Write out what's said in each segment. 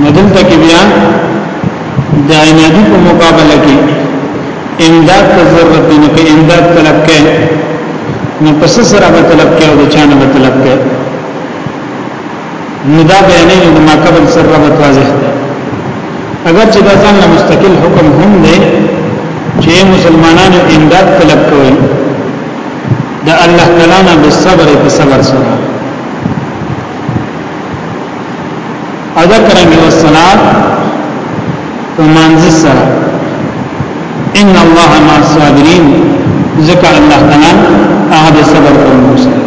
نو دلته کې بیا د عنادي په مقابله کې امداد ته ضرورت دی نو که امداد طلب کړي نو پس سره به طلب کړي او د چانه به طلب کړي نو دا بیانې نو ما قبل سره به واضح ده اگر چې دا ځان له مستقل حکم هم دی چې مسلمانانو امداد طلب کوي د الله تعالی نه بالصبر په صبر سره ادا کرم یو صلات په منځ سره ان الله مع الصابرین ذکر الله تعالی هغه د صبر کوونکو سره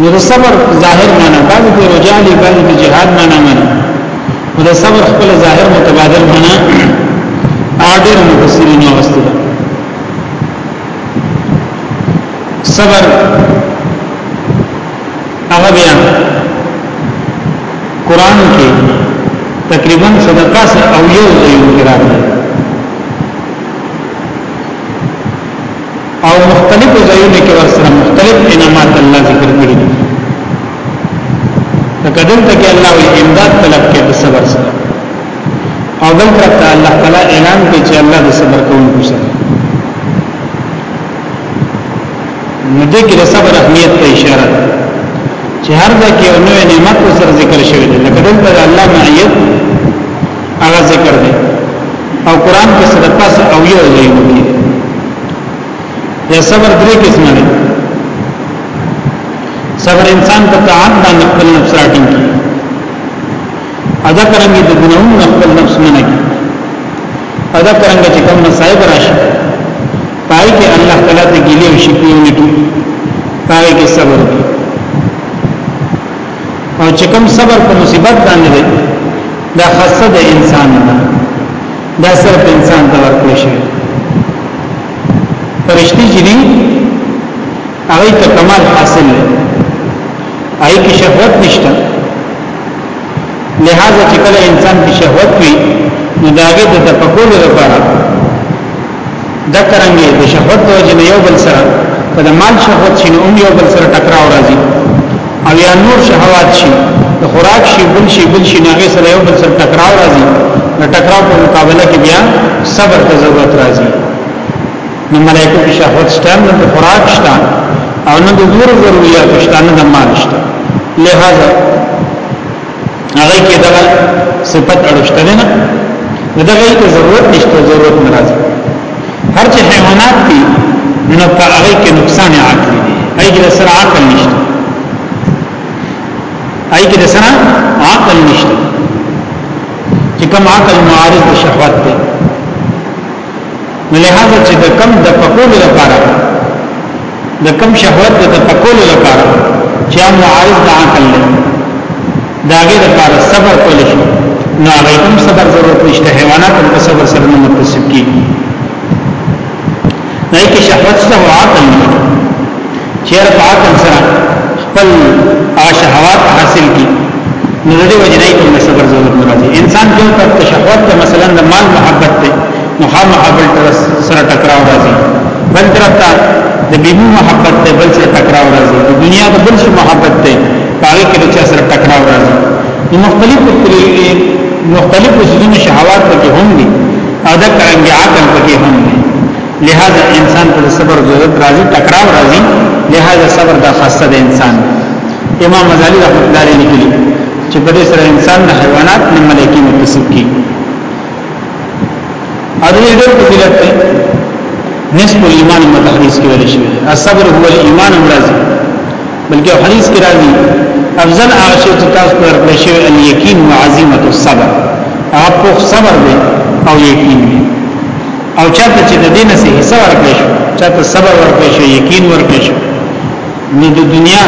نو د صبر ظاهر معنا بعض په رجال بعض په جهاد معنا معنا او د صبر خپل ظاهر متبادل معنا اړ ډېر مفسرین واستل صبر هغه بیا قران کې تقریبا صدقه سره او یو ځای قرار دی او مختلفو ځایونو کې ورسره مختلف انعامات الله ذکر کړی دي لکه دلته کې الله وی امداد طلب کې په صبر سره او بل طرف ته الله تعالی اعلان کوي چې الله د صبر کوونکو سره نو دې کې صبر اهمیت ته اشاره ده چې هر ځای کې یو نوې نعمت سره ذکر شوی دی لکه دلته د الله معیت هغه ذکر دی او قران کې سره پس او یو ځای دی یا صبر درې قسمه دی صبر انسان په تعب باندې خپل نفس راټینګي ادا کرانګي د ګناونو خپل نفس منګي ادا کرانګي چې کوم مصايب راشي پای کې الله تعالی ته ګیلې او شکوې نه کی پای کې صبر وکړي او چې کوم صبر په مصیبت باندې دی دا خاصه د انسان نه دا صرف انسان ته ورکړي شي فرشتي چې دي هغه ته کمال حاصل دی آی کی شهوت نشته لہذا چې کله انسان کی شهوت وي نو داګه د تفکر لپاره دا کرانګي د شهوت د وجه نه یو بل سره کله مال شهوت شي نو یو بل سره ټکراو راځي او یا نور شهوات شي د خوراک شي بل شي بل شي ناغه سره یو بل سره ټکراو راځي د ټکراو په مقابله کې بیا صبر ته ضرورت راځي نو ملائکه کې شهوت شته نو د خوراک شته او نه د نور ضرورت شته نه د مال شته لہذا هغه کې دا صفت اړشته نه نو دا غي ته ضرورت نشته ضرورت ناراض هر چې حیوانات دي نو په هغه کې نقصان عقلی دی هغه کې سره عقل نشته هغه کې سره عقل نشته چې کوم عقل معارض شهوت دی نو لہذا چې د کم د پکول لپاره د کم شهوت د پکول لپاره چې هم عارض د عقل نه دا غي لپاره صبر کول شي نو هغه هم صبر ضرورت نشته حیوانات هم صبر سره نه متصف کیږي نه کې شهوت څه عقل نه چیر په عقل سره خپل هغه شهوات حاصل کی نو د دې وجه نه کوم صبر ضرورت نه راځي انسان ته پر تشهوت ته مثلا د مال محبت ته مخامخ بل تر سره ټکراو راځي بل طرف ته د بیمو محبت ته بل سره ټکراو راځي د دنیا د بل شي محبت ته پاره کې چې سره ټکراو راځي نو مختلف مختلف وسونه شهوات پکې هم دي او د کرنګ عقل پکې هم دي لہذا انسان ته صبر ضرورت راځي تکرار راځي لہذا صبر دا خاصه د انسان امام غزالی رحمۃ اللہ علیہ لیکلی چې په دې سره انسان د حیوانات نه ملایکی متصف کی اړې ډېر فضیلت دی نصف الایمان متحدیث کې ویل شوی الصبر هو الايمان مرضی بلکې حدیث کې راځي افضل هغه شی چې تاسو پر کړی شوی الیقین وعزیمت الصبر اپ صبر دی او یقین دی او چاته چې د دین سه حصہ ورکړي شو چاته صبر ورکړي شو یقین ورکړي شو نو د دنیا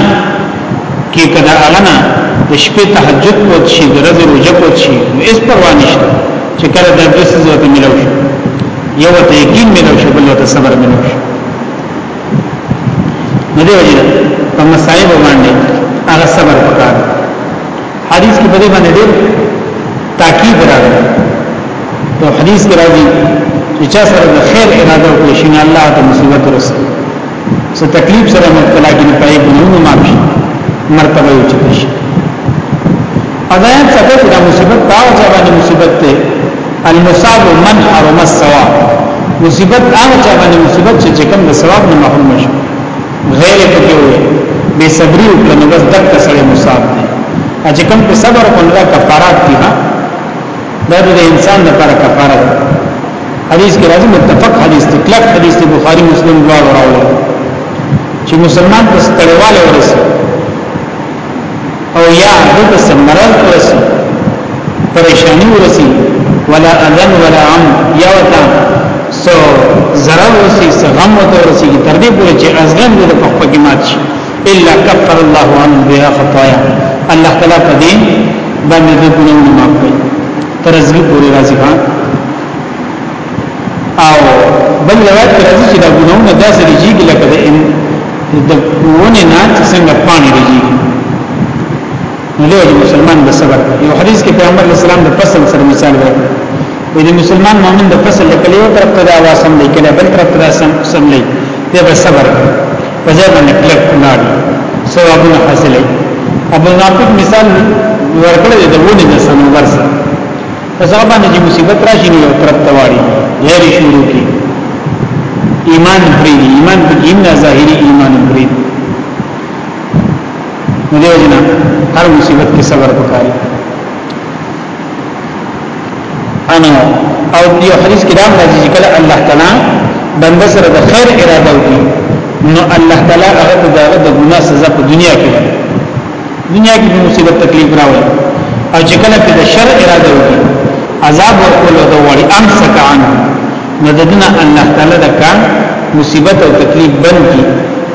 کې کدا اغنا د شپې تهجد کوت شي د ورځې روزه کوت شي نو اس پروا نشته چې کله د دې سزا ته ملو شي یو ته یقین ملو شي بل ته صبر ملو شي نو دی وجه په مصائب باندې هغه صبر وکړي حدیث کې په دې باندې ډېر تاکید راغلی او حدیث کې راځي چې چا سره د خیر اراده وکړي شي نه الله ته مصیبت ورسي څه تکلیف سره مبتلا کې نه پای ګناونه معاف شي مرتبه یې چته شي اذایت څخه چې دا مصیبت دا او ځواني مصیبت ته المصاب من حرم الثواب مصیبت هغه چې باندې مصیبت چې کوم د ثواب نه محروم شي غیر پکې وي به صبري او کنه بس دک سره مصاب دي چې کوم په صبر او کنه کفارات دي ها دا د انسان لپاره کفاره ده حدیث کې راځي متفق حدیث دی کلک حدیث دی بخاری مسلم دواړو راوړي چې مسلمان په ستړیواله ورسي او یا د سمرل ورسي پریشانی ورسي ولا اذن ولا عم یا وتا څو zarar ورسي څو غم وته ورسي تر دې پورې چې ازغن دې په خپل کې مات شي الا كفر الله عنه بها خطايا الله تعالی په دې باندې د ګناونو معاف کړي تر ازغي پورې راځي ها او بل روایت کې راځي چې دا ګناونه داسې دي چې لکه د ونه نه څنګه پانی دي له مسلمان د صبر یو حدیث کې پیغمبر اسلام د فصل سره مثال ورکړ وي د مسلمان مؤمن د فصل د کلیو تر په دا واسم دی کله بل تر په سم سم دی به صبر په ځای باندې کلک کړی ثوابونه حاصلې ابو نافق مثال ورکړ د ونی د سنوبر سره ځکه باندې چې مصیبت راشي نو تر تواري یاري شروع کی ایمان پری ایمان په دین ظاهری ایمان پری نو دیو جنا هر مصیبت کې صبر وکړي انا او یو حدیث کې دا راځي چې کله الله تعالی بنده سره د خیر اراده وکړي نو الله تعالی هغه ته د ګناه سزا په دنیا کې ورکړي دنیا کې مصیبت تکلیف راوړي او چې کله په شر اراده وکړي عذاب ورکول او دوړي امسک عنه مددنا الله تعالی د کار مصیبت او تکلیف بند کی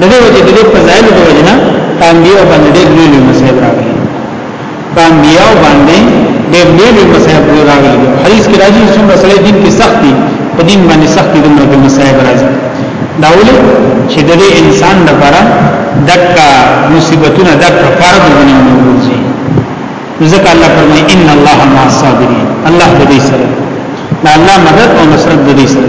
د دې وجه د دې فضایل د وجه نه پامبیو باندې ډېر لوی لوی مسایل راغلي پامبیو باندې ډېر لوی لوی مسایل راغلي حدیث کې راځي چې څومره سړی دین کې سخت دي په دین باندې سخت دي دومره په مسایل راځي دا ولې چې د دې انسان لپاره دکا مصیبتونه دکا فرض دي ځکه الله فرمایي ان الله مع الصابرین الله دې سره الله مدد او نصرت دې سره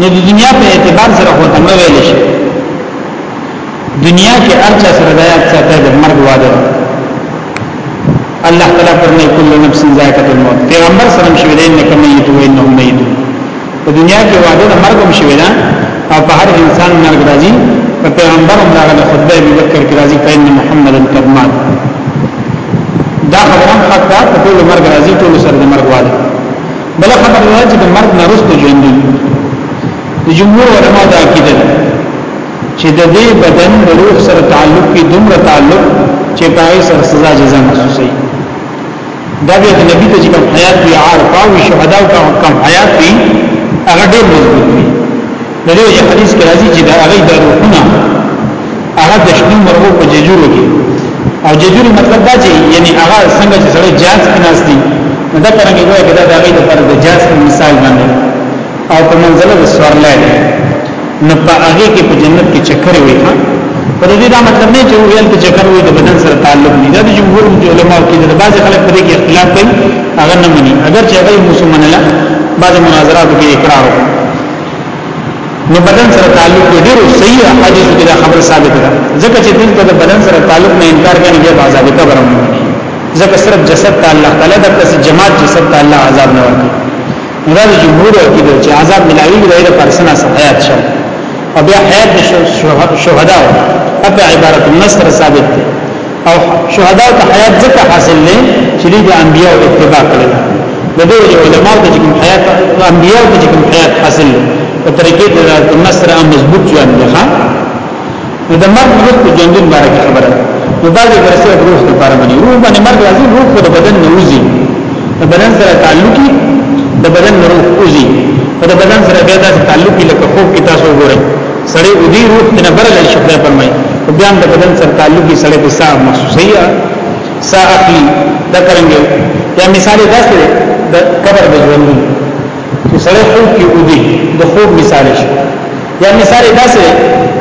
نو د دنیا په اعتبار سره خو تم ویل شي دنیا کې ارچا سره د آیات سره د مرګ وعده الله تعالی فرمایي کل نفس ذائقه الموت پیغمبر سره شوی دی انک میت و انه میت په دنیا کې وعده د مرګ هم شوی دی او په هر انسان مرګ راځي په پیغمبر هم راغله خطبه ابي بکر کې راځي کین محمد قد مات دا خبره حق ده په ټول مرګ راځي ټول سره د مرګ وعده بل خبر دا چې د مرګ نه وروسته ژوند دی د جمهور علما دا عقیده ده چې د دې بدن د روح سره تعلق کې دومره تعلق چې پای سره سزا جزا محسوسه دا بیا د نبی ته چې کوم حیات وی عار پاو شهدا او کوم حیات وی هغه ډېر مضبوط وی د دې حدیث کې راځي چې دا هغه د روحونه هغه د شپې مرغو په ججورو کې او ججوري مطلب دا چې یعنی هغه څنګه چې سړی جاز کې ناس دي نو دا څنګه وایي کدا دا غي د پر د جاز په مثال باندې او په منزله د سوارلای نو په هغه کې په جنت کې چکر وي ها په دې دا مطلب نه چې ویل کې چکر وي د بدن سره تعلق نه دا د جمهور علماء کې د بعض خلک په دې کې اختلاف کوي هغه نه مني اگر چې هغه مسلمان نه بعض مناظرات کې اقرار وکړي نو بدن سره تعلق دی ډیرو صحیح حدیثو کې دا خبره ثابته ده ځکه چې دلته د بدن سره تعلق نه انکار کوي بیا به عذاب قبر هم نه ځکه صرف جسد ته الله تعالی د پس جماعت جسد ته الله عذاب نه ورکړي دا د جمهور کې دی چې عذاب ملاوي دی د پرسنا سره حیات شو او بیا حیات شهدا او په عبارت النصر ثابت دی او شهدا ته حیات ځکه حاصل دی چې د انبیاء اتباع کړل د دې علماء ته کوم حیات انبیاء ته کوم حیات حاصل دی په طریقې د نصر ام مضبوط ژوند دی ښا نو د مرګ وروسته د ژوند باره کې خبره نو دا د ورسې روح د باره باندې روح باندې مرګ راځي روح خو د بدن نه وځي د بدن سره تعلق د بدن روح وځي او د بدن سره بیا داسې تعلق لکه خوب کې تاسو وګورئ سړی او دی روح نه بر لړ شي خدای فرمایي او بیا د بدن سره تعلق یې سړی په صاحب محسوسي سا اخلي دا څنګه یا مثال داسې د قبر د ژوند چې سړی خوب کې او دی د خوب مثال شي یا مثال داسې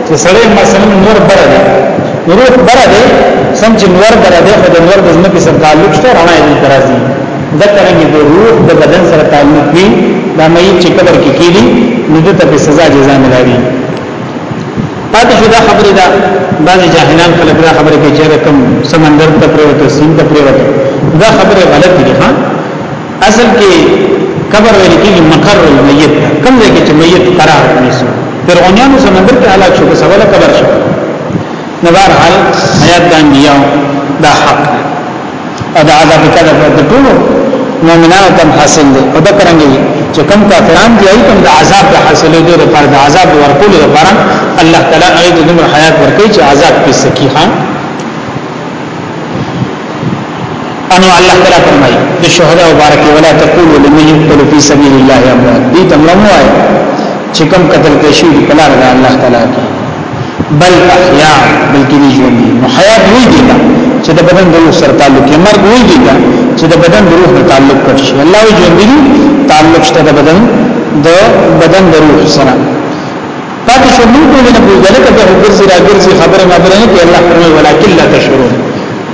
چې سړی مثلا نور بر دی روح بر دی سم چې نور بر دی خو د نور د ځمکې سره تعلق شته رڼا یې درازي د کرنګي د روح د بدن سره تعلق وي دا مې چې قبر کې کیږي نو د ته په سزا جزا ملایوي پاتې شو دا خبره ده بعضی جاهلان خلک دا خبره کوي چې رقم سمندر ته پریوته سین ته پریوته دا خبره غلط دي ها اصل کې قبر ویل کېږي مقر المیت کوم ځای کې چې میت قرار نیسي فرعونانو سمندر کې هلاک شو په سبب قبر شو نو بهر حال حیات د انبیاء دا حق او د عذاب کده د ټولو مؤمنانو تم حاصل دی او دا کرانګي چې کوم کافران دي ای کوم د عذاب د حاصلې دوی لپاره د عذاب ورکول لپاره الله تعالی ای د دومره حیات ورکړي چې عذاب کې سکی خان انو الله تعالی فرمایي د شهدا مبارک ولا تقول لمن يقتل في سبيل الله اموات دي تمرمو آئے چې کوم قتل کې شي په لار د الله تعالی کې بل احیا بلکې دی ژوندې نو حیات وی دی دا چې د بدن د روح سره تعلق یې مرګ وی دی دا چې د بدن د روح سره تعلق کړ شي الله وی ژوندې دی تعلق شته د بدن د بدن د روح سره پاتې شو موږ ټول نه پوهیږو لکه د ګرځي را ګرځي خبره ما بلنه کې الله فرمایي ولکن لا تشعرون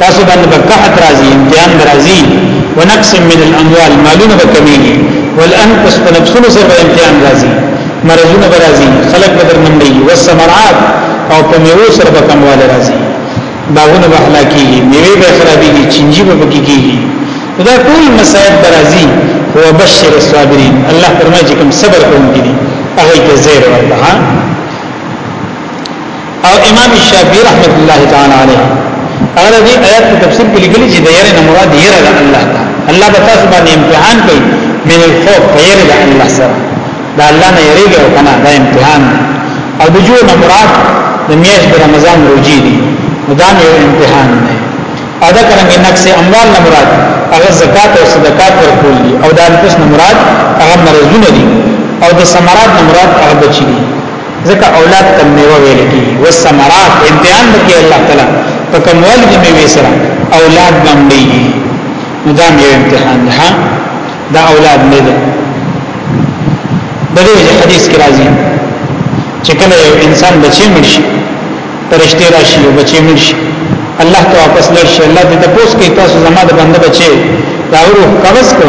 تاسو باندې به قحط راځي امتحان راځي ونقص من الاموال مالونه به کمیږي والانفس په نفسونو سره به امتحان راځي مرزونه به راځي خلق به درمنډي والثمرات او په میوه سره به کمواله راځي باغونه به هلاکي میوه به خرابيږي چنجي به پکې کیږي دا ټول مصائب برازي هو بشر الصابرين الله فرمایي چې کوم صبر کوونکي دي هغه ته زیر ورته او امام شافعی رحمت الله تعالی علیه هغه دې آیات په تفسیر کې لیکلي چې د یره نه مراد یره د الله ده الله به تاسو باندې امتحان کوي من الخوف یره د الله سره دا الله نه یریږي او کنه دا امتحان او د جو نه مراد د میاشت د رمضان روزي دي دا یو امتحان دی ادا کرنګ نقص اموال نه مراد هغه زکات او صدقات ورکول دي او دا د مراد هغه مرزونه دي او د ثمرات نه مراد هغه بچي دي ځکه اولاد ته میوه ویل کی والثمرات امتحان وکي الله تعالی په کوم ول دي میوه سره اولاد باندې نو دا یو امتحان ده دا اولاد نه ده دغه حدیث کې راځي چې کله یو انسان بچی مرشي پرشته راشي او بچی مرشي الله ته واپس لرشي الله دې تاسو کې تاسو زما د بنده بچي دا ورو کوس کو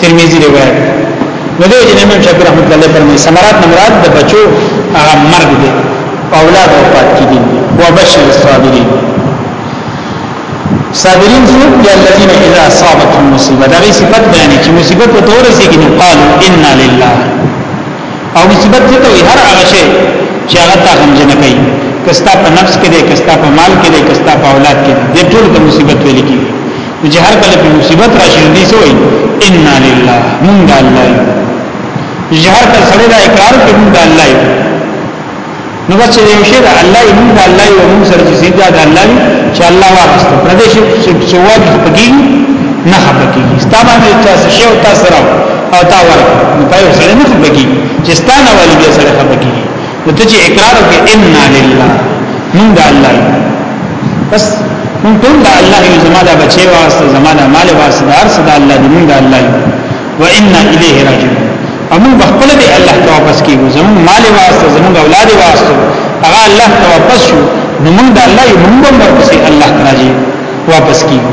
ترمذی روایت نو دی چې امام شافعي رحمۃ اللہ علیہ فرمایي سمرات مراد د بچو هغه مرګ دی اولاد او پات کی دي وبشر الصابرین صابرین سوق یا الذین اذا اصابتهم مصیبه دا غي صفت بیان چې مصیبت په تور سي کې نو قالو انا لله او مصیبت ته ته هر هغه شی چې هغه تا غمجن کوي کستا په نفس کې دي کستا په مال کې دي کستا په اولاد کې دي ټول ته مصیبت ویل کیږي نو چې هر کله په مصیبت راشي دي سوې ان لله مونږ د الله یو چې هر کله سره دا اقرار کوي مونږ د الله یو نو بچ یو شی د الله یو مونږ د الله یو مونږ سره چې سیدا د الله یو چې الله واغست پردې شي چې واجب پکې نه خپکې ستابه نه تاسو شی او تاسو راو او تا ورکړه نو په یو سره نه خپکې چې ستانه والي به سره خپکې نو ته چې اقرار وکې ان لله مونږ د الله بس مونږ ټول د الله یو زما د بچي واسطه زما د مال واسطه د ارث د الله دی مونږ د الله یو و ان الیه راجعون امون بخپل دی الله ته واپس کیږو زمون مال واسطه زمون اولاد واسطه هغه الله ته واپس شو نو مونږ د الله یو مونږ هم ورپسې الله ته راځي واپس کیږو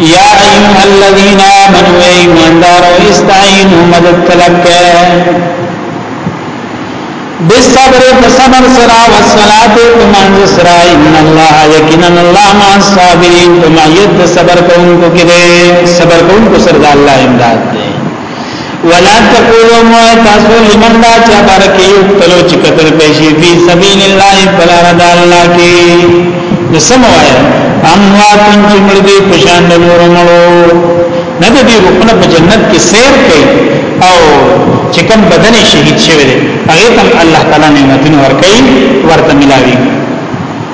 یا ایها الذین آمنوا ایماندارو استعینوا مدد طلب کړئ بالصبر فصبر سرا والصلاه بمنز سرا ان الله یقینا الله مع الصابرین بما ید صبر کوونکو کې صبر کوونکو سره د الله امداد ولا تقولوا مو تاسو لمن دا چا بارکی یقتلو چی قتل کشی فی سبیل اللہ فلا رد اللہ کی نسمو آیا امواتن چی مردی پشان نور ملو ندی دی روپن پا جنت کی سیر کئی او چې کوم بدن شهید شوی دی هغه تم الله تعالی نعمتونه ورکړي ورته ملاوي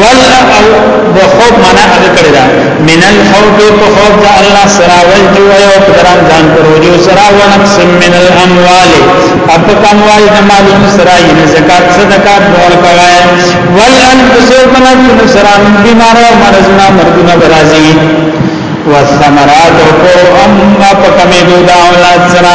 والله او د خوب معنا هغه کړی دا من الخوف په خوف د الله سره ول جو او پران ځان پر وجو سره ونقص من الاموال اپ کموال د مالونو سره یې زکات صدقات ورکړه ول ان بسوبنا د سره بیمار او مرزنا مرګونه برازي والثمرات او ام په کمیدو دا اولاد سره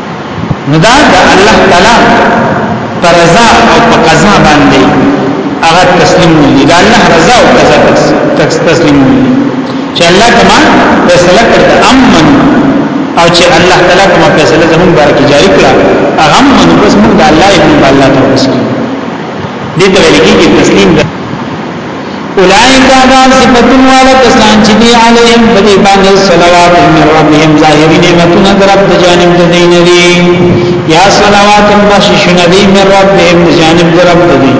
نو دا د الله تعالی پر رضا او په قضا باندې هغه تسلیم دي دا الله رضا او قضا تسلیم دي چې الله کما فیصله کړ د امن او چې الله تعالی کما فیصله زموږ بار کې جاری کړه هغه من بس موږ د الله ابن الله ته وسلم دې ته ویل کېږي تسلیم ده اولائک دا صفتون والا کسان چې دی علیهم بدی باندې صلوات من ربهم ظاهری نعمتونه درب د جانب د دین دی یا صلوات بخشش ندی من ربهم د جانب درب د دین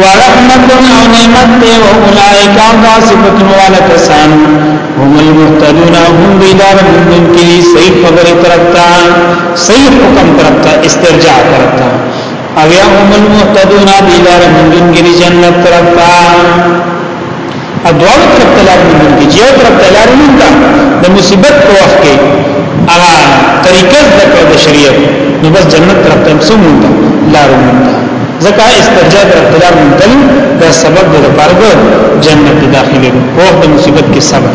ورحمت او نعمت دی او اولائک دا صفتون والا کسان هم المهتدون هم بیدار من کی صحیح خبر ترکتا صحیح حکم ترکتا استرجاع ترکتا او یا هم المهتدون دی لار مندون کی دی جنت طرف تا ادوار طرف تا لار مندون کی جیو طرف تا لار مندون دا مصیبت پا وقت کی اغا طریقه ذکر دا شریعت نو بس جنت طرف تا امسو مندون لار مندون ځکه استرجاع در اقتدار منتل دا سبب د پرګ جنت داخله په وخت مصیبت کې صبر